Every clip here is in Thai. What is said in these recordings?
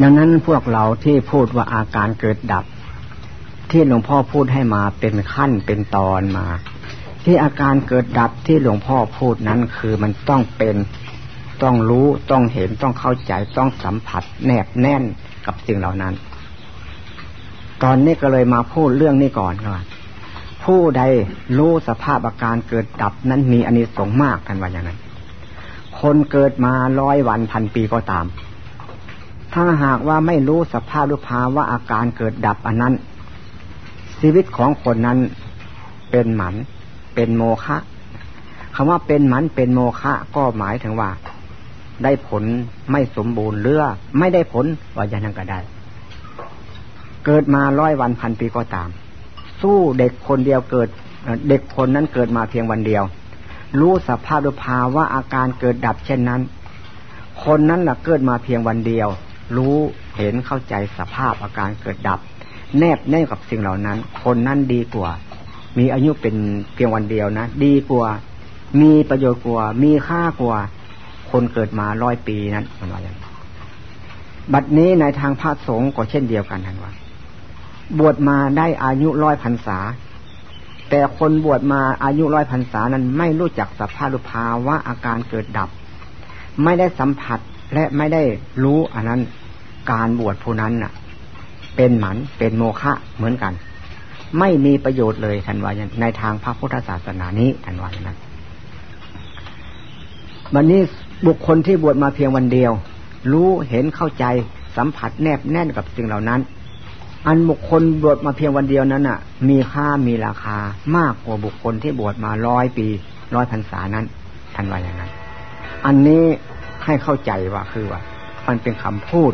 ดังนั้นพวกเราที่พูดว่าอาการเกิดดับ ที่หลวงพ่อพูดให้มาเป็นขั้นเป็นตอนมา ที่อาการเกิดดับที่หลวงพ่อพูดนั้นคือมันต้องเป็นต้องรู้ต้องเห็นต้องเข้าใจต้องสัมผัส แนบแน่นกับสิ่งเหล่านั้น ตอนนี้ก็เลยมาพูดเรื่องนี้ก่อนก่อนผู้ใดรู้สภาพอาการเกิดดับนั้นมีอานิสงส์มากกันว่าอย่างนั้น คนเกิดมาร้อยวันพันปีก็ตาม ถ้าหากว่าไม่รู้สภาพหรือภาวะอาการเกิดดับอันนั้น ชีวิตของคนนั้นเป็นหมัน เป็นโมฆะคำว่าเป็นหมันเป็นโมฆะก็หมายถึงว่า ได้ผลไม่สมบูรณ์เรือไม่ได้ผลว่าอย่างนั้นก็ได้ เกิดมาร้อยวันพันปีก็ตาม สู้เด็กคนเดียวเกิดเด็กคนนั้นเกิดมาเพียงวันเดียว รู้สภาพหรือภาวะอาการเกิดดับเช่นนั้น คนนั้นแหละเกิดมาเพียงวันเดียว รู้เห็นเข้าใจสภาพอาการเกิดดับ แนบแน่กับสิ่งเหล่านั้น คนนั้นดีกว่า มีอายุเป็นเพียงวันเดียวนะ ดีกว่า มีประโยชน์กว่า มีค่ากว่า คนเกิดมาร้อยปีนั้นมันว่าอย่างบัดนี้ในทางพระสงฆ์ก็เช่นเดียวกันท่านว่า บวชมาได้อายุร้อยพรรษา แต่คนบวชมาอายุร้อยพรรษานั้นไม่รู้จักสภาพภาวะอาการเกิดดับ ไม่ได้สัมผัสและไม่ได้รู้อันนั้น การบวชผู้นั้นน่ะ เป็นหมันเป็นโมฆะเหมือนกัน ไม่มีประโยชน์เลยท่านว่าในทางพระพุทธศาสนานี้ท่านว่าย่างนั้นวันนี้บุคคลที่บวชมาเพียงวันเดียว รู้เห็นเข้าใจสัมผัสแนบแน่นกับสิ่งเหล่านั้น อันบุคคลบวชมาเพียงวันเดียวนั้นอะ มีค่ามีราคามากกว่าบุคคลที่บวชมาร้อยปีร้อยพรรษานั้นท่านว่าอย่างนั้น อันนี้ให้เข้าใจว่าคือว่า มันเป็นคำพูด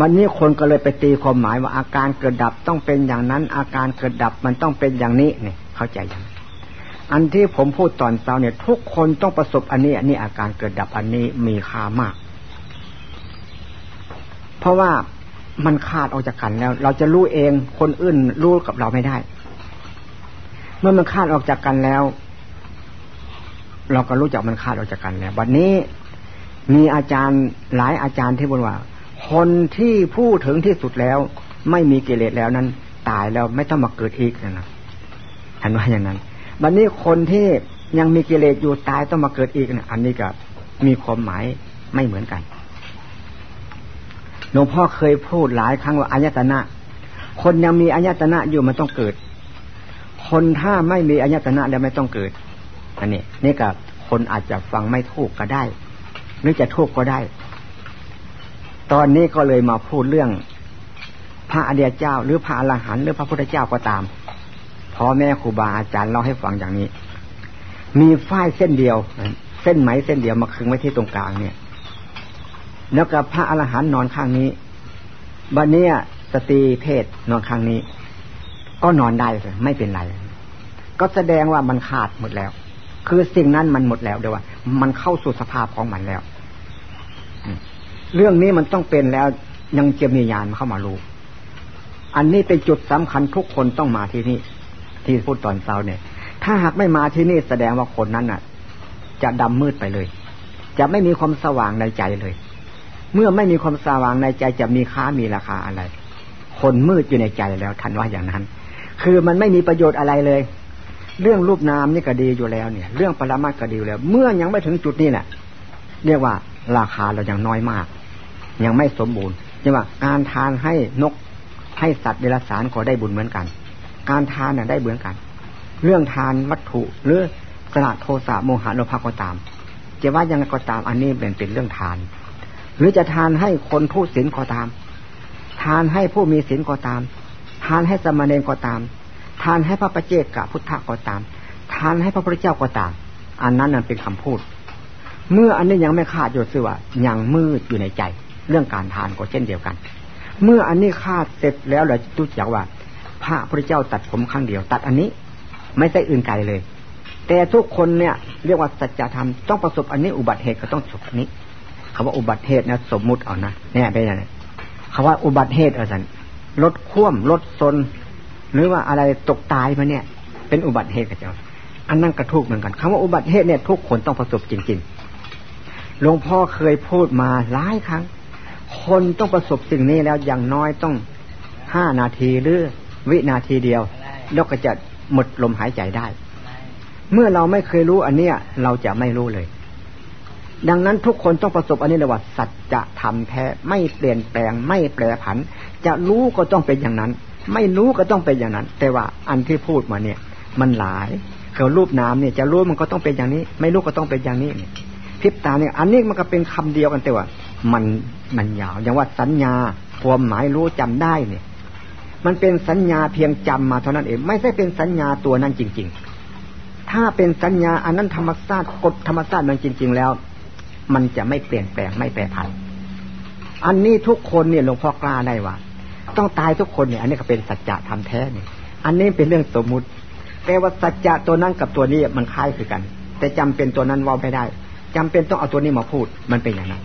วันนี้คนก็เลยไปตีความหมายว่าอาการเกิดดับต้องเป็นอย่างนั้น อาการเกิดดับมันต้องเป็นอย่างนี้เนี่ยเข้าใจย่างอันที่ผมพูดตอนเช้าเนี่ย ทุกคนต้องประสบอันนี้ อันนี้อาการเกิดดับอันนี้มีค่ามาก เพราะว่ามันขาดออกจากกันแล้ว เราจะรู้เองคนอื่นรู้กับเราไม่ได้ เมื่อมันขาดออกจากกันแล้ว เราก็รู้จักมันขาดออกจากกันแล้ววันนี้มีอาจารย์หลายอาจารย์ที่บอกว่า คนที่พูดถึงที่สุดแล้ว ไม่มีกิเลสแล้วนั้น ตายแล้วไม่ต้องมาเกิดอีกนะครับเห็นว่าอย่างนั้นบัดนนี้คนที่ยังมีกิเลสอยู่ตายต้องมาเกิดอีกนะอันนี้ก็มีความหมายไม่เหมือนกันหลวงพ่อเคยพูดหลายครั้งว่าอายตนะ คนยังมีอายตนะอยู่มันต้องเกิด คนถ้าไม่มีอายตนะแล้วไม่ต้องเกิดอันนี้นี่กับคนอาจจะฟังไม่ถูกก็ได้หรือจะถูกก็ได้ ตอนนี้ก็เลยมาพูดเรื่อง พระอริยเจ้า หรือพระอรหันต์หรือพระพุทธเจ้าก็ตามพ่อแม่ครูบาอาจารย์เล่าให้ฟังอย่างนี้ มีฝ้ายเส้นเดียว เส้นไหมเส้นเดียวมาคึงไว้ที่ตรงกลางเนี่ย แล้วกับพระอรหันต์นอนข้างนี้บันเนี้ยสตรีเพศนอนข้างนี้ ก็นอนได้เลยไม่เป็นไร ก็แสดงว่ามันขาดหมดแล้ว คือสิ่งนั้นมันหมดแล้วเดี๋ยวว่า มันเข้าสู่สภาพของมันแล้ว เรื่องนี้มันต้องเป็นแล้วยังจะมีญาณเข้ามารู้ อันนี้เป็นจุดสำคัญทุกคนต้องมาที่นี่ที่พูดตอนเช้าเนี่ย ถ้าหากไม่มาที่นี่แสดงว่าคนนั้นน่ะ จะดำมืดไปเลย จะไม่มีความสว่างในใจเลย เมื่อไม่มีความสว่างในใจจะมีค่ามีราคาอะไร คนมืดอยู่ในใจแล้วทันว่าอย่างนั้น คือมันไม่มีประโยชน์อะไรเลย เรื่องรูปนามนี่ก็ดีอยู่แล้วเนี่ย เรื่องปรมาก็ดีแล้ว เมื่อยังไม่ถึงจุดนี้แหละเรียกว่าราคาเรายังน้อยมาก ยังไม่สมบูรณ์ใช่ไหมการทานให้นกให้สัตว์เดรัจฉานก็ได้บุญเหมือนกัน การทานน่ะได้เหมือนกัน เรื่องทานวัตถุหรือสละโทสะโมหะโลภะก็ตามจะว่ายังไงก็ตามอันนี้เป็นเป็นเรื่องทาน หรือจะทานให้คนผู้ศีลก็ตาม ทานให้ผู้มีศีลก็ตาม ทานให้สมณเณรก็ตาม ทานให้พระประเจกะพุทธะก็ตาม ทานให้พระพุทธเจ้าก็ตาม อันนั้นนั่นเป็นคำพูด เมื่ออันนี้ยังไม่ขาดอยู่สิว่ายังมืดอยู่ในใจ เรื่องการทานก็เช่นเดียวกัน เมื่ออันนี้ขาเสร็จแล้วเราจะรู้จักว่า พระพุทธเจ้าตัดผมครั้งเดียว ตัดอันนี้ไม่ใช่อื่นไกลเลย แต่ทุกคนเนี่ยเรียกว่าสัจธรรมต้องประสบอันนี้อุบัติเหตุก็ต้องจบนี้คาว่าอุบัติเหตุนะสมมุติเอานะเนี่ยเป็นยังไงคาว่าอุบัติเหตุเอาสันรถคว่ำรถซนหรือว่าอะไรตกตายมาเนี่ย เป็นอุบัติเหตุกับเจ้าอันนั้นกระทุกเหมือนกันคำว่าอุบัติเหตุเนี่ยทุกคนต้องประสบจริง ๆ หลวงพ่อเคยพูดมาหลายครั้ง คนต้องประสบสิ่งนี้แล้วอย่างน้อยต้องห้านาทีหรือวินาทีเดียวแล้วก็จะหมดลมหายใจได้ เมื่อเราไม่เคยรู้อันเนี้ย เราจะไม่รู้เลย ดังนั้นทุกคนต้องประสบอันนี้เลยว่าสัจธรรมแท้ไม่เปลี่ยนแปลงไม่แปรผัน จะรู้ก็ต้องเป็นอย่างนั้น ไม่รู้ก็ต้องเป็นอย่างนั้น แต่ว่าอันที่พูดมาเนี่ย มันหลายเขารูปน้ำเนี่ย จะรู้มันก็ต้องเป็นอย่างนี้ ไม่รู้ก็ต้องเป็นอย่างนี้พิบตาเนี่ย อันนี้มันก็เป็นคำเดียวกันแต่ว่า มันมันยาวอย่างว่าสัญญาความหมายรู้จำได้เนี่ย มันเป็นสัญญาเพียงจำมาเท่านั้นเองไม่ใช่เป็นสัญญาตัวนั้นจริง ๆ ถ้าเป็นสัญญาอันนั้นธรรมชาติกฎธรรมชาติมันจริง ๆ แล้ว มันจะไม่เปลี่ยนแปลงไม่แปรผัน อันนี้ทุกคนเนี่ยหลวงพ่อกล้าได้ว่าต้องตายทุกคนเนี่ย อันนี้ก็เป็นสัจจะธรรมแท้เนี่ยอันนี้เป็นเรื่องสมมุติ แต่ว่าสัจจะตัวนั้นกับตัวนี้มันคล้ายคือกัน แต่จำเป็นตัวนั้นว่าไม่ได้จำเป็นต้องเอาตัวนี้มาพูดมันเป็นอย่างนั้น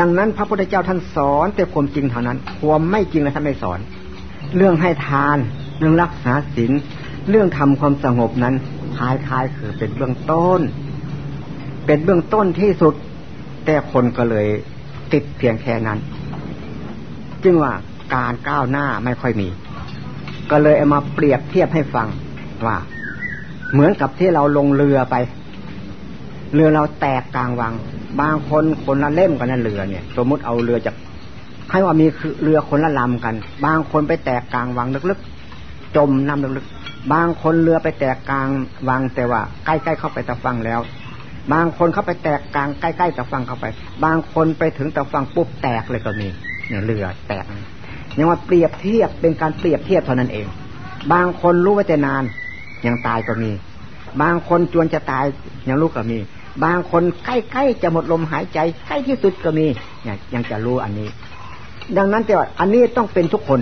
ดังนั้นพระพุทธเจ้าท่านสอน แต่ความจริงเท่านั้น ความไม่จริงนะท่านไม่สอน เรื่องให้ทาน เรื่องรักษาศีลเรื่องทำความสงบนั้นคล้ายๆคือเป็นเบื้องต้น เป็นเบื้องต้นที่สุด แต่คนก็เลยติดเพียงแค่นั้น จึงว่าการก้าวหน้าไม่ค่อยมี ก็เลยเอามาเปรียบเทียบให้ฟังว่า เหมือนกับที่เราลงเรือไป เรือเราแตกกลางวัง บางคนคนละเล่มกันนั่นเรือเนี่ย สมมุติเอาเรือจากให้ว่ามีเรือคนละลำกัน บางคนไปแตกกลางวังลึกๆจมน้ำลึกๆบางคนเรือไปแตกกลางวังแต่ว่าใกล้ๆเข้าไปตะฟังแล้ว บางคนเข้าไปแตกกลางใกล้ๆตะฟังเข้าไป บางคนไปถึงตะฟังปุ๊บแตกเลยก็มีเนี่ยเรือแตกยังว่าเปรียบเทียบเป็นการเปรียบเทียบเท่านั้นเอง บางคนรู้ว่าจะนานยังตายก็มี บางคนจวนจะตายยังรู้ก็มี บางคนใกล้ๆจะหมดลมหายใจใกล้ที่สุดก็มีเนี่ยยังจะรู้อันนี้ ดังนั้นแต่ว่าอันนี้ต้องเป็นทุกคน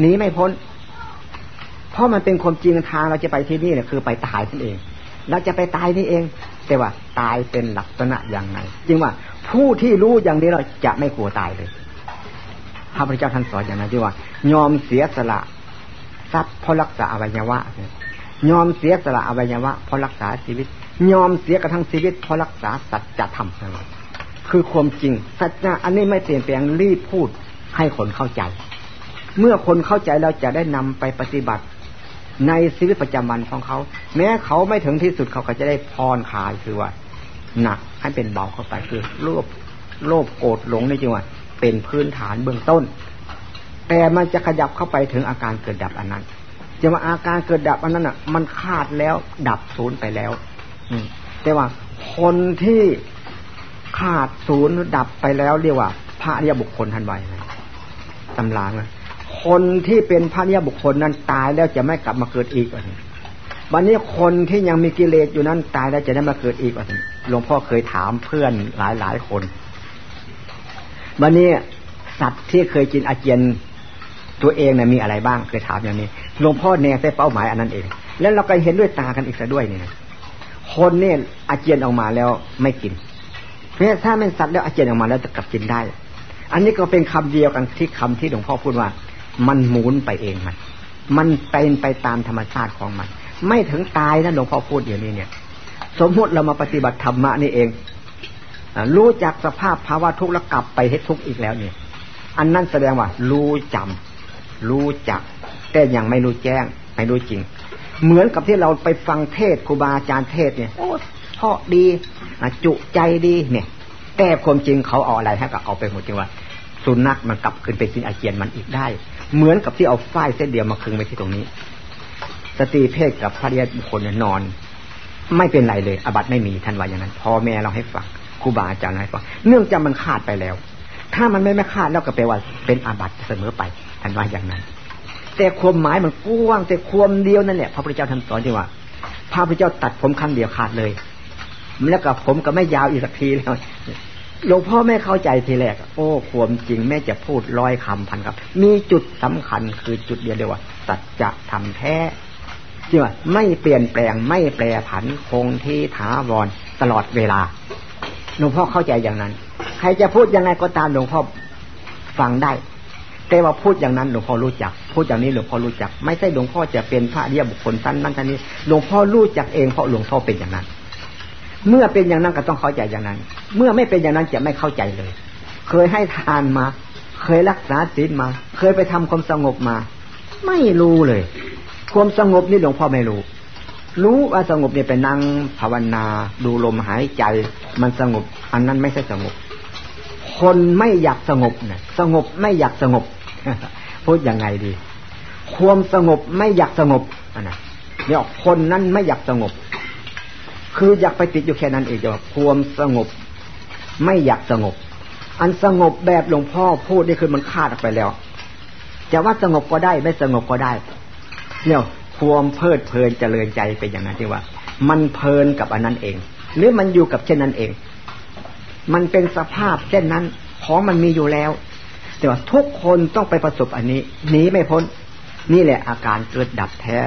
หนีไม่พ้น เพราะมันเป็นความจริงทางเราจะไปที่นี่เนี่ยคือไปตายนั่นเอง เราจะไปตายนี่เอง แต่ว่าตายเป็นลักษณะอย่างไรจึงว่าผู้ที่รู้อย่างนี้เราจะไม่กลัวตายเลยพระพุทธเจ้าท่านสอนอย่างนั้นที่ว่า ยอมเสียสละทรัพย์เพราะรักษาอวัยวะย ยอมเสียสละอวัยวะเพราะรักษาชีวิต ยอมเสียกระทั่งชีวิตเพราะรักษาสัจธรรมคือความจริงสัจจะอันนี้ไม่เปลี่ยนแปลงรีบพูดให้คนเข้าใจ เมื่อคนเข้าใจเราจะได้นำไปปฏิบัติ ในชีวิตประจำวันของเขา แม้เขาไม่ถึงที่สุดเขาก็จะได้พรคลายคือว่าหนักให้เป็นเบาเข้าไปคือโลภโลภโกรธหลงนี่จริงว่าเป็นพื้นฐานเบื้องต้น แต่มันจะขยับเข้าไปถึงอาการเกิดดับอันนั้น จะมาอาการเกิดดับอันนั้นอะ มันขาดแล้ว ดับศูนย์ไปแล้วแต่ว่าคนที่ขาดศูนย์ดับไปแล้ว เรียกว่า พระเรียบุคคลทันไวตำรางนะคนที่เป็นพระเรียบุคคลนั้นตายแล้วจะไม่กลับมาเกิดอีกอันวันนี้คนที่ยังมีกิเลสอยู่นั้นตายแล้วจะได้มาเกิดอีกอันหลวงพ่อเคยถามเพื่อนหลายหลายคน วันนี้สัตว์ที่เคยกินอาเจียนตัวเองเนี่ยมีอะไรบ้างเคยถามอย่างนี้ หลวงพ่อแนใส่เป้าหมายอันนั้นเอง แล้วเราก็เห็นด้วยตากันอีกซะด้วยเนี่ยคนเนี่ยอาเจียนออกมาแล้วไม่กินเพราะถ้าเป็นสัตว์แล้วอาเจียนออกมาแล้วจะกลับกินได้ อันนี้ก็เป็นคำเดียวกันที่คำที่หลวงพ่อพูดว่า มันหมุนไปเองมัน มันเป็นไปตามธรรมชาติของมัน ไม่ถึงตายนะหลวงพ่อพูดอย่างนี้เนี่ย สมมติเรามาปฏิบัติธรรมะนี่เองรู้จักสภาพภาวะทุกข์แล้วกลับไปให้ทุกข์อีกแล้วเนี่ย อันนั้นแสดงว่า รู้จำรู้จัก แต่ยังไม่รู้แจ้ง ไม่รู้จริง เหมือนกับที่เราไปฟังเทศครูบาอาจารย์เทศเนี่ยโอ้เพาะดีจุใจดีเนี่ย แต่ความจริงเขาเอาอะไรให้กับเอาไปหมดจริงว่าสุนัขมันกลับขึ้นไปกินอาเจียนมันอีกได้ เหมือนกับที่เอาฝ้ายเส้นเดียวมาคึงไปที่ตรงนี้ สตรีเพศกับพระเดียบุคคลนอน ไม่เป็นไรเลยอบัตไม่มีท่านว่าอย่างนั้นพ่อแม่เราให้ฟังครูบาอาจารย์ให้ฟังเนื่องจากมันขาดไปแล้ว ถ้ามันไม่ไม่ขาดแล้วก็แปลว่าเป็นอาบัตเสมอไปท่านว่าอย่างนั้น แต่ความหมายมันกว้างแต่ความเดียวนั่นแหละพระพุทธเจ้าท่านสอนที่ว่าพระพุทธเจ้าตัดผมครั้งเดียวขาดเลยแล้วก็ผมก็ไม่ยาวอีกสักทีแล้วหลวงพ่อไม่เข้าใจทีแรก โอ้ความจริงแม่จะพูดร้อยคำพันครับ มีจุดสำคัญคือจุดเดียวเดียวว่าสัจจะทำแท้จริงว่าไม่เปลี่ยนแปลงไม่แปรผันคงที่ถาวรตลอดเวลาหลวงพ่อเข้าใจอย่างนั้น ใครจะพูดยังไงก็ตามหลวงพ่อฟังได้ แต่ว่าพูดอย่างนั้นหลวงพ่อรู้จัก พูดอย่างนี้หลวงพ่อรู้จัก ไม่ใช่หลวงพ่อจะเป็นพระเรียบุคคลสั้นนั้นท่านนี้ หลวงพ่อรู้จักเองเพราะหลวงพ่อเป็นอย่างนั้น เมื่อเป็นอย่างนั้นก็ต้องเข้าใจอย่างนั้น เมื่อไม่เป็นอย่างนั้นจะไม่เข้าใจเลย เคยให้ทานมา เคยรักษาศีลมา เคยไปทำความสงบมา ไม่รู้เลย ความสงบนี่หลวงพ่อไม่รู้ รู้ว่าสงบเนี่ยไปนั่งภาวนา ดูลมหายใจ มันสงบ อันนั้นไม่ใช่สงบ คนไม่อยากสงบเนี่ยสงบไม่อยากสงบ พูดยังไงดี ความสงบไม่อยากสงบอันนั้นเนี่ยคนนั้นไม่อยากสงบ คืออยากไปติดอยู่แค่นั้นเองจะว่าความสงบ ไม่อยากสงบ อันสงบแบบหลวงพ่อพูดนี่คือมันคาดออกไปแล้วจะว่าสงบก็ได้ไม่สงบก็ได้ เนี่ยความเพลิดเพลินเจริญใจเป็นอย่างนั้นที่ว่า มันเพลินกับอันนั้นเอง หรือมันอยู่กับเช่นนั้นเอง มันเป็นสภาพเช่นนั้น ของมันมีอยู่แล้ว แต่ว่าทุกคนต้องไปประสบอันนี้หนีไม่พ้น นี่แหละอาการเกิดดับแท้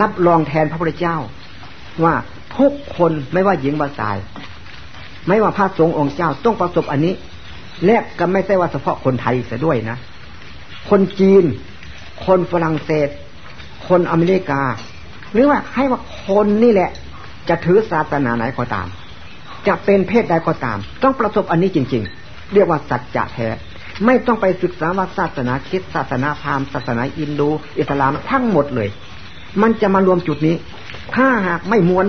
รับรองแทนพระพุทธเจ้า ว่าทุกคนไม่ว่าหญิงว่าชาย ไม่ว่าพระสงฆ์องค์เจ้าต้องประสบอันนี้ และก็ไม่ใช่ว่าเฉพาะคนไทยเสียด้วยนะ คนจีน คนฝรั่งเศส คนอเมริกา หรือว่าให้ว่าคนนี่แหละ จะถือศาสนาไหนก็ตาม จะเป็นเพศใดก็ตาม ต้องประสบอันนี้จริง ๆ เรียกว่าสัจจะแท้ ไม่ต้องไปศึกษาว่าศาสนาคิดศาสนาพราหมณ์ศาสนาอินดู อิสลามทั้งหมดเลย มันจะมารวมจุดนี้ ถ้าหากไม่ม้วน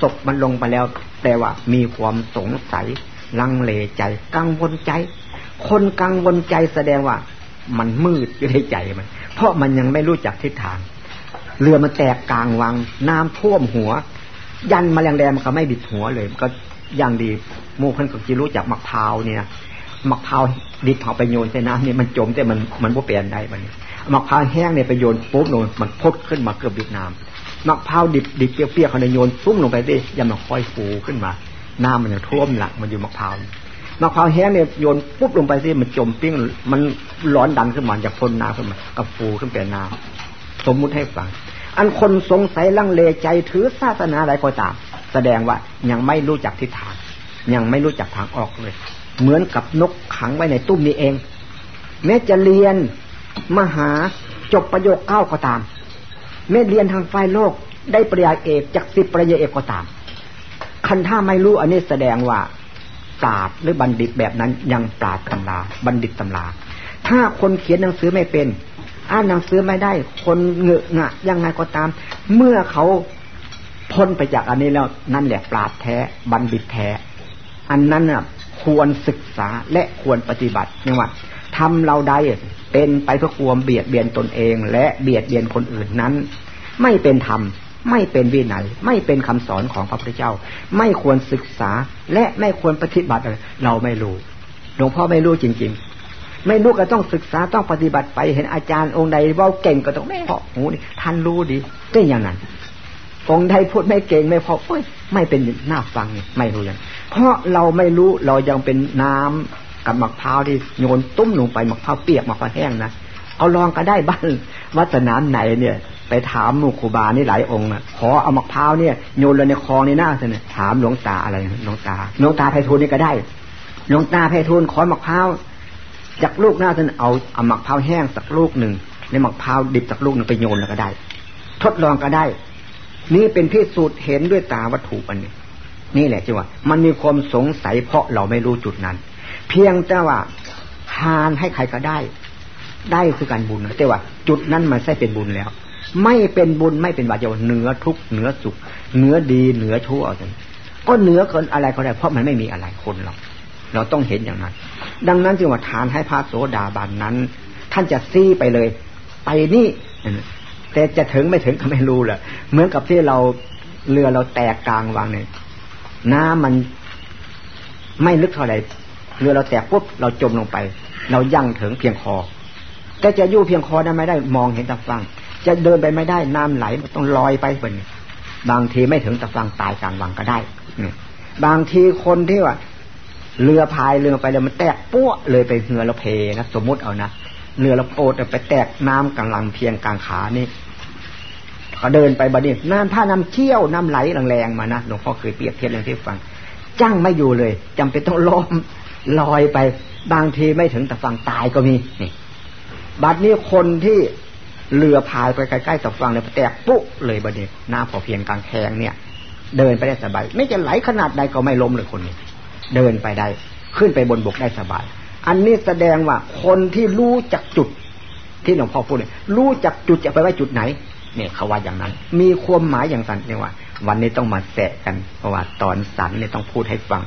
ศพมันลงไปแล้ว แต่ว่ามีความสงสัย ลังเลใจ กังวลใจ คนกังวลใจแสดงว่า มันมืดอยู่ในใจมัน เพราะมันยังไม่รู้จักทิศทาง เรือมันแตกกลางวัง น้ำท่วมหัว ยันมาแรงแรงมันก็ไม่บิดหัวเลย ก็อย่างดีมูพันก็จะรู้จักมะพร้าวเนี่ย มะพร้าวดิบเผาไปโยนใส่น้ำนี่มันจมแต่มันมันบ่เปลี่ยนได้มันมะพร้าวแห้งเนี่ยไปโยนปุ๊บลงมันพดขึ้นมาเกือบดิบน้ำมะพร้าวดิบดิบเปรี้ยวๆเขาเนี่โยนปุ้มลงไปดิยังมันค่อยฟูขึ้นมา น้ำมันจะท่วมหลักมันอยู่มะพร้าวมะพร้าวแห้งเนี่ยโยนปุ๊บลงไปดิมันจมปิ้งมันร้อนดันขึ้นมาจากพ่นน้ำขึ้นมากับฟูขึ้นเป็นน้ำสมมุติให้ฟัง อันคนสงสัยลังเลใจถือศาสนาอะไรก็ตาม แสดงว่ายังไม่รู้จักทิศทาง ยังไม่รู้จักทางออกเลย เหมือนกับนกขังไว้ในตุ้มนี้เอง แม้จะเรียนมหาจบประโยคเก้าก็ตามเมื่อเรียนทางฝ่ายโลกได้ปริญญาเอกจากสิบปริญญาเอกก็ตาม คันถ้าไม่รู้อันนี้แสดงว่าปราดหรือบัณฑิตแบบนั้นยังปราดตำราบัณฑิตตำรา ถ้าคนเขียนหนังสือไม่เป็น อ่านหนังสือไม่ได้ คนเงอะงะยังไงก็ตาม เมื่อเขาพ้นไปจากอันนี้แล้วนั่นแหละปราดแท้บัณฑิตแท้ อันนั้นน่ะ ควรศึกษาและควรปฏิบัติเนี่ยว่าทำเราใดเป็นไปเพื่อความเบียดเบียนตนเอง และเบียดเบียนคนอื่นนั้น ไม่เป็นธรรมไม่เป็นวินัยไม่เป็นคำสอนของพระพุทธเจ้า ไม่ควรศึกษาและไม่ควรปฏิบัติเราไม่รู้หลวงพ่อไม่รู้จริง ๆ ไม่รู้ก็ต้องศึกษาต้องปฏิบัติไปเห็นอาจารย์องค์ใดว่าเก่งก็ต้องไม่พอหูนี่ท่านรู้ดีเป็นอย่างนั้นองค์ใดพูดไม่เก่งไม่พอเอ้ยไม่เป็นหน้าฟังไม่รู้อย่าง เพราะเราไม่รู้เรายังเป็นน้ำกับมะพร้าวที่โยนตุ้มลงไปมะพร้าวเปียกมะพร้าวแห้งนะเอาลองก็ได้บ้านวัดสนามไหนเนี่ย ไปถามมุขบานี่หลายองค์อะขอเอามะพร้าวเนี่ยโยนลยในคลองในหน้าเนี่ยถามหลวงตาอะไรหลวงตาหลวงตาไพฑูรย์นี่ก็ได้หลวงตาไพฑูรย์ขอมะพร้าวจากลูกหน้าท่านเอาเอามะพร้าวแห้งสักลูกหนึ่งในมะพร้าวดิบสักลูกหนึ่งไปโยนแล้วก็ได้ ทดลองก็ได้ นี่เป็นพิสูจน์เห็นด้วยตาวัตถุอันนี้ นี่แหละจีว่า มันมีความสงสัยเพราะเราไม่รู้จุดนั้น เพียงแต่ว่าทานให้ใครก็ได้ ได้คือการบุญแต่ว่า จุดนั้นมันใช่เป็นบุญแล้ว ไม่เป็นบุญไม่เป็นบาปจะเหนือทุกเหนือสุขเหนือดีเหนือชั่วเอาก็เหนือเกินอะไรก็ได้ เพราะมันไม่มีอะไรคนเราเราต้องเห็นอย่างนั้น ดังนั้นจึงว่าทานให้พระโสดาบันนั้น ท่านจะซี่ไปเลย ไปนี่แต่จะถึงไม่ถึงก็ไม่รู้แหละเหมือนกับที่เราเรือเราแตกกลางวางเนี่ย น้ำมันไม่ลึกเท่าไหร่เรือเราแตกปุ๊บเราจมลงไป เรายั่งถึงเพียงคอ แต่จะยู่เพียงคอได้นไม่ได้มองเห็นตะฟัง จะเดินไปไม่ได้น้ำไหลมันต้องลอยไปเป็นบางทีไม่ถึงตะฟังตายกลางวังก็ได้บางทีคนที่ว่าเรือพายเรือไปแล้วมันแตกปั้วเลยไปเรือเราเพนะสมมุติเอานะเรือเราโปดไปแตกน้ำกำลังเพียงกลางขานี่ เขาเดินไปบัดนี้น้ำท่าน้ำเชี่ยวน้ำไหลแรงๆมานะหลวงพ่อเคยเปรียบเทียบเรื่องที่ฟังจ้างไม่อยู่เลยจำเป็นต้องล้มลอยไป บางทีไม่ถึงแต่ฝั่งตายก็มีนี่บัดนี้คนที่เรือพายไปใกล้ๆแต่ฝั่งเนี่ยแตกปุ๊เลยบัดนี้น้าพอเพียงกลางแคงเนี่ย เดินไปได้สบาย ไม่จะไหลขนาดใดก็ไม่ล้มเลยคนนี้ เดินไปได้ขึ้นไปบนบกได้สบาย อันนี้แสดงว่าคนที่รู้จักจุดที่หลวงพ่อพูดเนี่ยรู้จักจุดจะไปไว้จุดไหน เนี่ยเขาว่าอย่างนั้น มีความหมายอย่างนั้นเนี่ยว่า วันนี้ต้องมาแสะกันเพราะว่าตอนสันเนี่ยต้องพูดให้ฟัง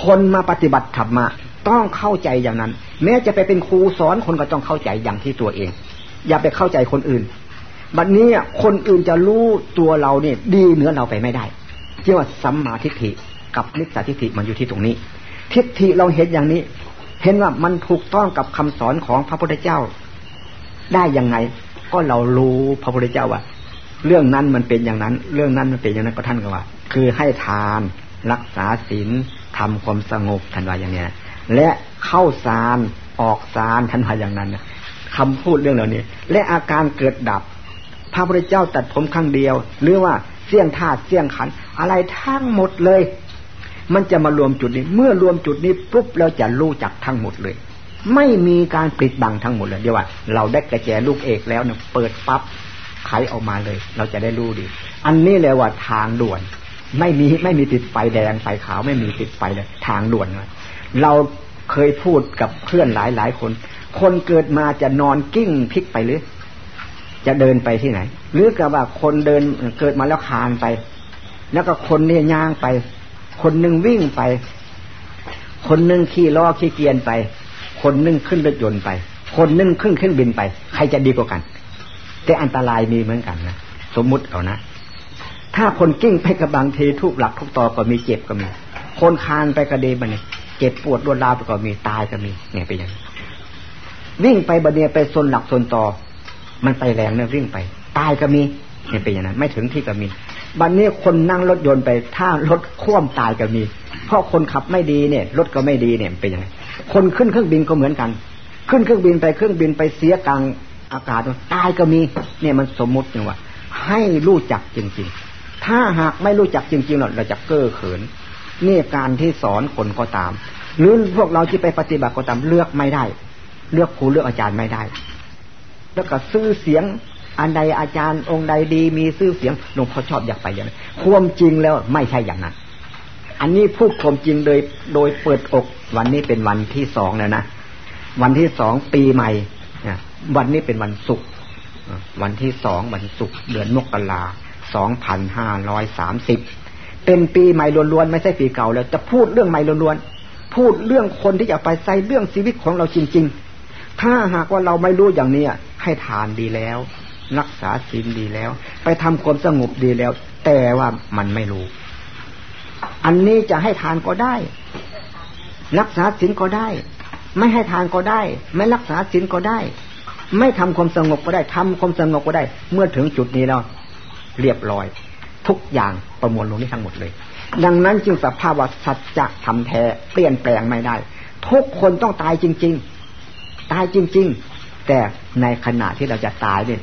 คนมาปฏิบัติธรรมะต้องเข้าใจอย่างนั้น แม้จะไปเป็นครูสอนคนก็ต้องเข้าใจอย่างที่ตัวเอง อย่าไปเข้าใจคนอื่นบัดนี้คนอื่นจะรู้ตัวเราเนี่ยดีเหนือเราไปไม่ได้เรียกว่าสัมมาทิฏฐิกับนิสสทิฏฐิมันอยู่ที่ตรงนี้ ทิฏฐิเราเห็นอย่างนี้ เห็นว่ามันถูกต้องกับคำสอนของพระพุทธเจ้า ได้ยังไง ก็เรารู้พระพุทธเจ้าว่า เรื่องนั้นมันเป็นอย่างนั้น เรื่องนั้นมันเป็นอย่างนั้นก็ท่านก็ว่า คือให้ทานรักษาศีลทำความสงบทันว่าอย่างนี้และเข้าสารออกสารทันว่าอย่างนั้นคำพูดเรื่องเหล่านี้ และอาการเกิดดับ พระพุทธเจ้าตัดผมครั้งเดียว หรือว่าเสี่ยงธาตุเสี่ยงขัน อะไรทั้งหมดเลย มันจะมารวมจุดนี้ เมื่อรวมจุดนี้ปุ๊บเราจะรู้จักทั้งหมดเลย ไม่มีการปิดบังทั้งหมดเลยเดียวว่า เราได้กระแจลูกเอกแล้วเนี่ยเปิดปั๊บไขออกมาเลย เราจะได้รู้ดี อันนี้เลยว่าทางด่วน ไม่มีไม่มีติดไฟแดงไฟขาวไม่มีติดไฟเลยทางด่วนเราเคยพูดกับเพื่อนหลายหลายคน คนเกิดมาจะนอนกิ้งพลิกไปหรือ จะเดินไปที่ไหน หรือกับว่าคนเดินเกิดมาแล้วคานไป แล้วก็คนเนี่ยย่างไป คนหนึ่งวิ่งไป คนหนึ่งขี่ล้อขี่เกียนไป คนนึ่งขึ้นรถยนต์ไป คนนึ่งขึ้นเครื่องบินไป ใครจะดีกว่ากัน แต่อันตรายมีเหมือนกันนะสมมุติเอานะ ถ้าคนกิ้งไปกับบางทีทุกหลักทุกตอก็มีเจ็บก็มี คนคานไปกระเดบันเนี่ยเจ็บปวดรวดราวก็มีตายก็มีเนี่ยเป็นอย่างวิ่งไปบันเนียไปซนหลักซนตอ มันไปแรงเนี่ยวิ่งไป ตายก็มีเนี่ยเป็นอย่างนั้น ไม่ถึงที่ก็มีบัดนนี้คนนั่งรถยนต์ไปถ้ารถคว่ำตายก็มี เพราะคนขับไม่ดีเนี่ย รถก็ไม่ดีเนี่ยเป็นยังไง คนขึ้นเครื่องบินก็เหมือนกัน ขึ้นเครื่องบินไปเครื่องบินไปเสียกลางอากาศตายก็มี เนี่ยมันสมมุติเนี่ยว่า ให้รู้จักจริง ๆ ถ้าหากไม่รู้จักจริงๆเราเราจะเก้อเขินนี่การที่สอนคนก็ตาม หรือพวกเราที่ไปปฏิบัติก็ตามเลือกไม่ได้ เลือกครูเลือกอาจารย์ไม่ได้ แล้วก็ซื้อเสียงอันใดอาจารย์องค์ใดดี มีซื้อเสียงหลวงพ่อชอบอยากไปอย่างนั้นความจริงแล้วไม่ใช่อย่างนั้น อันนี้พูดความจริงโดยโดยเปิดอก วันนี้เป็นวันที่สองแล้วนะ วันที่สองปีใหม่วันนี้เป็นวันศุกร์วันที่สองวันศุกร์เดือนมกราสองพันห้าร้อยสามสิบเป็นปีใหม่ล้วนๆไม่ใช่ปีเก่าแล้วจะพูดเรื่องใหม่ล้วนๆพูดเรื่องคนที่จะไปใส่เรื่องชีวิตของเราจริง ๆ ถ้าหากว่าเราไม่รู้อย่างนี้ให้ทานดีแล้ว รักษาศีลดีแล้ว ไปทำความสงบดีแล้ว แต่ว่ามันไม่รู้ อันนี้จะให้ทานก็ได้ รักษาศีลก็ได้ ไม่ให้ทานก็ได้ ไม่รักษาศีลก็ได้ ไม่ทำความสงบก็ได้ทำความสงบก็ได้ เมื่อถึงจุดนี้แล้วเรียบร้อย ทุกอย่างประมวลลงนี้ทั้งหมดเลย ดังนั้นจึงสภาพว่าสัจจะทำแท้เปลี่ยนแปลงไม่ได้ ทุกคนต้องตายจริง ๆ ตายจริง ๆ แต่ในขณะที่เราจะตายเนี่ย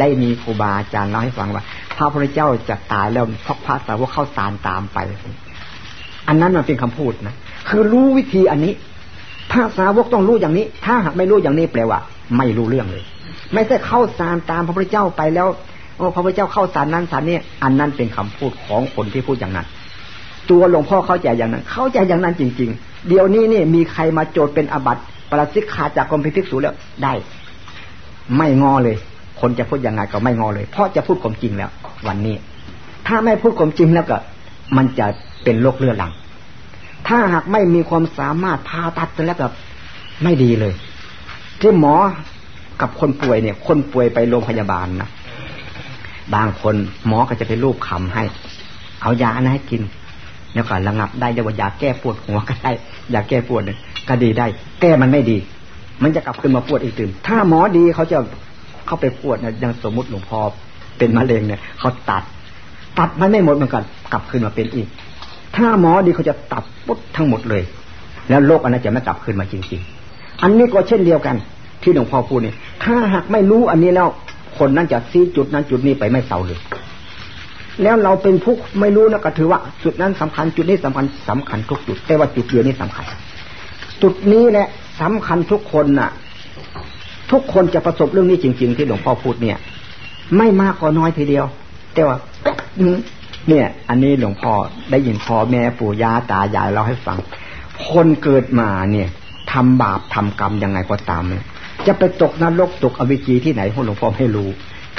ได้มีครูบาอาจารย์เล่าให้ฟังว่า พระพุทธเจ้าจะตายแล้วพกพระสาวกเข้าสารตามไป อันนั้นมันเป็นคำพูดนะ คือรู้วิธีอันนี้พระสาวกต้องรู้อย่างนี้ ถ้าหากไม่รู้อย่างนี้แปลว่า ไม่รู้เรื่องเลย ไม่ใช่เข้าสารตามพระพุทธเจ้าไปแล้วโอ้พระพุทธเจ้าเข้าสารนั้นสารนี้อันนั้นเป็นคำพูดของคนที่พูดอย่างนั้น ตัวหลวงพ่อเข้าใจอย่างนั้น เข้าใจอย่างนั้นจริง ๆ เดี๋ยวนี้นี่มีใครมาโจทย์เป็นอบัติปราชิกขาจากกรมพิพิกษุแล้วได้ ไม่งอเลย คนจะพูดยังไงก็ไม่งอเลย เพราะจะพูดความจริงแล้ว วันนี้ ถ้าไม่พูดความจริงแล้วก็ มันจะเป็นโรคเรื้อรัง ถ้าหากไม่มีความสามารถพาตัดแล้วก็ไม่ดีเลย ที่หมอกับคนป่วยเนี่ย คนป่วยไปโรงพยาบาลนะบางคนหมอก็จะไปรูปคำให้ เอายาอันให้กิน แล้วก็ระงับได้ยกว่ายาแก้ปวดหัวก็ได้ยาแก้ปวดเนี่ยก็ดีได้ แก้มันไม่ดี มันจะกลับขึ้นมาปวดอีกตื่นถ้าหมอดีเขาจะเข้าไปปวดนะอย่างสมมติหลวงพ่อเป็นมะเร็งเนี่ยเขาตัด ตัดมันไม่หมดเหมือนกันกลับขึ้นมาเป็นอีก ถ้าหมอดีเขาจะตัดปุ๊บทั้งหมดเลย แล้วโรคอันนั้นจะไม่กลับขึ้นมาจริงๆ อันนี้ก็เช่นเดียวกัน ที่หลวงพ่อพูดเนี่ยถ้าหากไม่รู้อันนี้แล้วคนนั้นจะซีจุดนั้นจุดนี้ไปไม่เศร้าเลยแล้วเราเป็นผู้ไม่รู้นะก็ถือว่าจุดนั้นสำคัญจุดนี้สำคัญสำคัญทุกจุด แต่ว่าจุดเดียวนี้สำคัญ จุดนี้แหละสำคัญทุกคนน่ะ ทุกคนจะประสบเรื่องนี้จริง ๆ ที่หลวงพ่อพูดเนี่ย ไม่มากก็น้อยทีเดียว แต่ว่า เนี่ย อันนี้หลวงพ่อได้ยินพ่อแม่ปู่ย่าตายายเราให้ฟัง คนเกิดมาเนี่ยทำบาปทำกรรมยังไงก็ตามเนี่ยจะไปตกนรกตกอวิจีที่ไหนพวกหลวงพ่อไม่รู้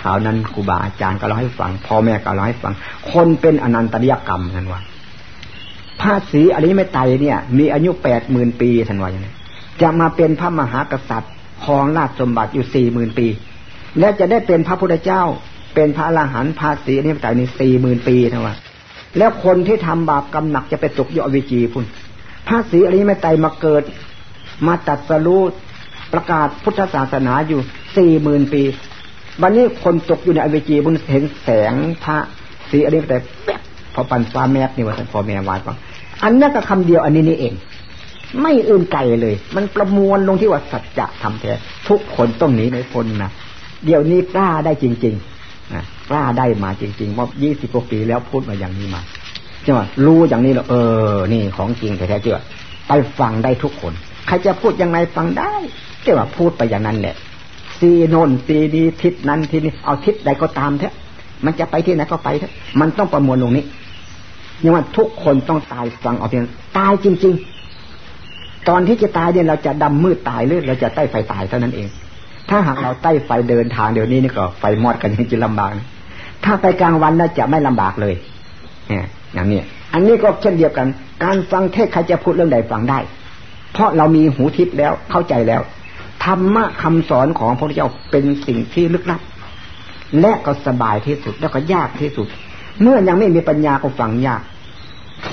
ข่าวนั้นครูบาอาจารย์ก็เล่าให้ฟังพ่อแม่ก็เล่าให้ฟัง คนเป็นอนันตริยกรรมนั่นว่าพระศรีอริยเมตไตรเนี่ย มีอายุแปดหมื่นปีท่านว่าอย่างนี้จะมาเป็นพระมหากษัตริย์ครองราชสมบัติอยู่สี่หมื่นปี และจะได้เป็นพระพุทธเจ้า เป็นพระอรหันต์พระศรีอริยเมตไตรในสี่หมื่นปีท่านว่าแล้วคนที่ทำบาปกรรมหนักจะไปตกยอวิจีพุ่นพระศรีอริยเมตไตรมาเกิด มาตัดสรู้ประกาศพุทธศาสนาอยู่สี่หมื่นปีวันนี้คนตกอยู่ในอเวจีบุญเห็นแสงพระสีอริยแต่แป๊บพอปันฟ้าแมบนี่ว่าท่านพอแม่วายฟังอันนั้นก็คำเดียวอันนี้นี่เอง ไม่อื่นไกลเลย มันประมวลลงที่ว่าสัจจะทำแท้ทุกคนต้องหนีในพ้นนะเดี๋ยวนี้กล้าได้จริง ๆ กล้าได้มาจริงๆว่ายี่สิบกว่าปีแล้วพูดมาอย่างนี้มาใช่ไหมรู้อย่างนี้แล้วเออ นี่ของจริงแท้ๆเจ้าไปฟังได้ทุกคน ใครจะพูดยังไงฟังได้เจ้าพูดไปอย่างนั้นแหละซีโนนซีดีทิศนั้นทิศนี้เอาทิศใดก็ตามเถอะมันจะไปที่ไหนก็ไปเถอะมันต้องประมวลตรงนี้ยังว่าทุกคนต้องตายฟังเอาเพียงตายจริง ๆ ตอนที่จะตายเนี่ยเราจะดำมืดตายหรือเราจะใต้ไฟตายเท่านั้นเอง ถ้าหากเราใต้ไฟเดินทางเดี๋ยวนี้นี่ก็ไฟมอดกันยังจะลำบาก ถ้าไปกลางวันน่าจะไม่ลำบากเลยเนี่ยอย่างนี้อันนี้ก็เช่นเดียวกัน การฟังเทศใครจะพูดเรื่องใดฟังได้ เพราะเรามีหูทิพย์แล้วเข้าใจแล้วธรรมะคำสอนของพระพุทธเจ้าเป็นสิ่งที่ลึกลับ และก็สบายที่สุดแล้วก็ยากที่สุด เมื่อยังไม่มีปัญญาก็ฟังยาก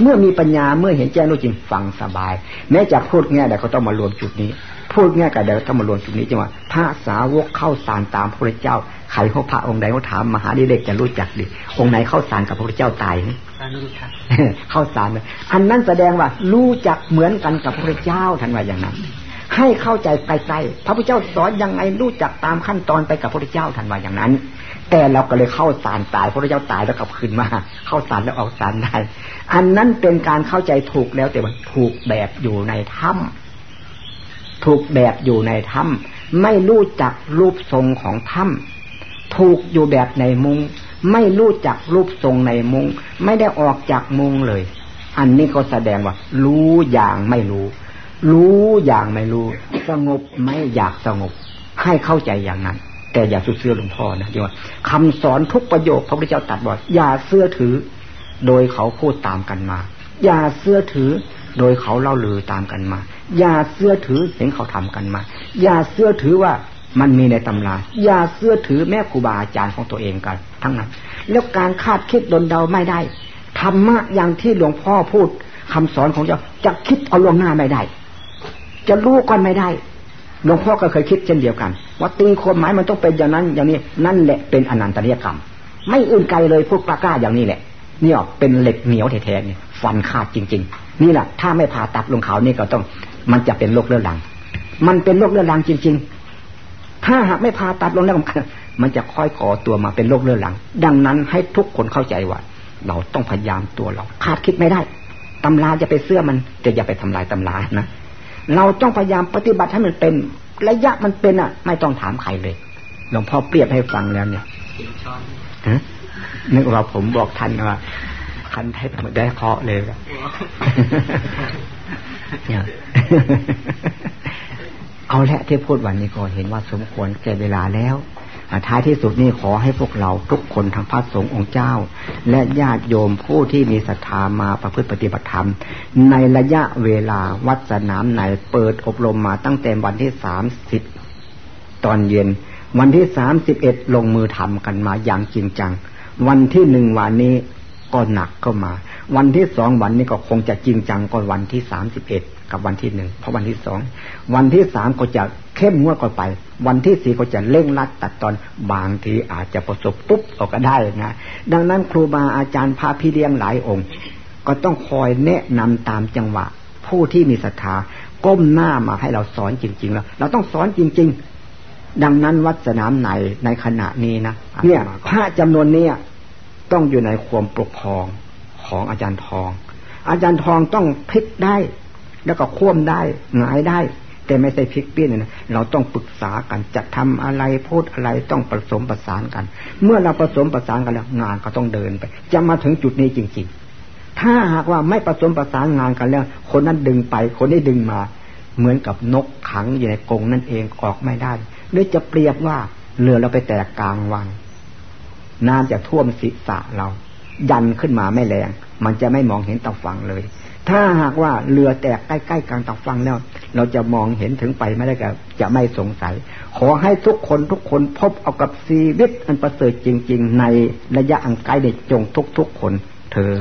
เมื่อมีปัญญาเมื่อเห็นแจ้งรู้จริงฟังสบาย แม้จะพูดแง่แต่ก็ต้องมารวมจุดนี้ พูดแง่กับเดี๋ยวต้องมารวมจุดนี้จังว่าพระสาวกเข้าสารตามพระพุทธเจ้าใครเขาพระองค์ใดเขาถามมหาดิเรกจะรู้จักดิองค์ไหนเข้าสารกับพระพุทธเจ้าตายเข้าสารอันนั้นแสดงว่ารู้จักเหมือนกันกับพระพุทธเจ้าท่านว่าอย่างนั้นให้เข้าใจไกลๆพระพุทธเจ้าสอนยังไงรู้จักตามขั้นตอนไปกับพระพุทธเจ้าทันว่าอย่างนั้น แต่เราก็เลยเข้าสารตายพระพุทธเจ้าตายแล้วกลับคืนมา เข้าสารแล้วออกสารได้ อันนั้นเป็นการเข้าใจถูกแล้วแต่ว่าถูกแบบอยู่ในถ้ำ ถูกแบบอยู่ในถ้ำไม่รู้จักรูปทรงของถ้ำถูกอยู่แบบในมุงไม่รู้จักรูปทรงในมุงไม่ได้ออกจากมุงเลย อันนี้ก็แสดงว่า รู้อย่างไม่รู้ รู้อย่างไม่รู้ สงบไม่อยากสงบ ให้เข้าใจอย่างนั้น แต่อย่าสุดเสื้อหลวงพ่อนะที่ว่าคำสอนทุกประโยคพระพุทธเจ้าตรัสบอกอย่าเสื้อถือ โดยเขาพูดตามกันมา อย่าเสื้อถือ โดยเขาเล่าลือตามกันมา อย่าเสื้อถือเห็นเขาทำกันมา อย่าเสื้อถือว่ามันมีในตำรา อย่าเสื้อถือแม่ครูบาอาจารย์ของตัวเองกัน ทั้งนั้น แล้วการคาดคิดดนเดาไม่ได้ธรรมะอย่างที่หลวงพ่อพูดคำสอนของเจ้าจะคิดเอาลวงหน้าไม่ได้ จะรู้ก่อนไม่ได้หลวงพ่อก็เคยคิดเช่นเดียวกัน ว่าตีคนหมายมันต้องเป็นอย่างนั้น อย่างนี้นั่นแหละเป็นอนันตริยกรรม ไม่อื่นไกลเลยพูดปากล้าอย่างนี้แหละเนี่ยเป็นเหล็กเหนียวแท้ๆเนี่ยฟันขาดจริง ๆ นี่แหละถ้าไม่ผ่าตัดลงเขานี่ก็ต้อง มันจะเป็นโรคเรื้อรัง มันเป็นโรคเรื้อรังจริง ๆ ถ้าหากไม่ผ่าตัดลงแล้วมันจะค่อยก่อตัวมาเป็นโรคเรื้อรัง ดังนั้นให้ทุกคนเข้าใจว่า เราต้องพยายามตัวเราคาดคิดไม่ได้ตำราจะไปเสื้อมันแต่อย่าไปทำลายตำรานะเราต้องพยายามปฏิบัติให้มันเป็น ระยะมันเป็นอะ ไม่ต้องถามใครเลยหลวงพ่อเปรียบให้ฟังแล้วเนี่ยนึกว่าผมบอกท่านว่าคันให้ผมได้เคาะเลย เนี่ยเอาละที่พูดวันนี้ก็เห็นว่าสมควรแก่เวลาแล้วท้ายที่สุดนี่ขอให้พวกเราทุกคนทางพระสงฆ์องค์เจ้า และญาติโยมผู้ที่มีศรัทธามาประพฤติปฏิบัติธรรม ในระยะเวลาวัดสนามไหนเปิดอบรมมาตั้งแต่วันที่สามสิบตอนเย็น วันที่สามสิบเอ็ดลงมือทำกันมาอย่างจริงจัง วันที่หนึ่งวันนี้ก็หนักก็มา วันที่สองวันนี้ก็คงจะจริงจังก่อนวันที่สามสิบเอ็ดกับวันที่หนึ่งเพราะวันที่สองวันที่สามก็จะเข้มงวดก่อนไป วันที่สี่ก็จะเร่งรัดตัดตอนบางทีอาจจะประสบปุ๊บออกก็ได้นะดังนั้นครูบาอาจารย์พาพี่เลี้ยงหลายองค์ ก็ต้องคอยแนะนำตามจังหวะ ผู้ที่มีศรัทธาก้มหน้ามาให้เราสอนจริง ๆ แล้ว เราต้องสอนจริง ๆ ดังนั้นวัดสนามไหนในขณะนี้นะเนี่ยพระจำนวนเนี้ยต้องอยู่ในความปกครอง ของอาจารย์ทอง อาจารย์ทองต้องพลิกได้ แล้วก็คว่ำได้หงายได้ แต่ไม่ใช่พลิกเปี้ยนนะเราต้องปรึกษากันจะทำอะไรพูดอะไรต้องผสมประสานกัน เมื่อเราผสมประสานกันแล้วงานก็ต้องเดินไป จะมาถึงจุดนี้จริง ๆ ถ้าหากว่าไม่ผสมประสานงานกันแล้ว คนนั้นดึงไป คนนี้ดึงมา เหมือนกับนกขังอยู่ในกรงนั่นเองออกไม่ได้หรือจะเปรียบว่าเรือเราไปแตกกลางวังน้ำจะท่วมศีรษะเรา ยันขึ้นมาไม่แรง มันจะไม่มองเห็นตะฝังเลย ถ้าหากว่าเรือแตกใกล้ๆกลางตะฝังแล้ว เราจะมองเห็นถึงไปไม่ได้ก็จะไม่สงสัย ขอให้ทุกคนทุกคนพบเอากับชีวิตอันประเสริฐจริง ๆ ในระยะอันไกลเด็จจงทุกๆคนเธอ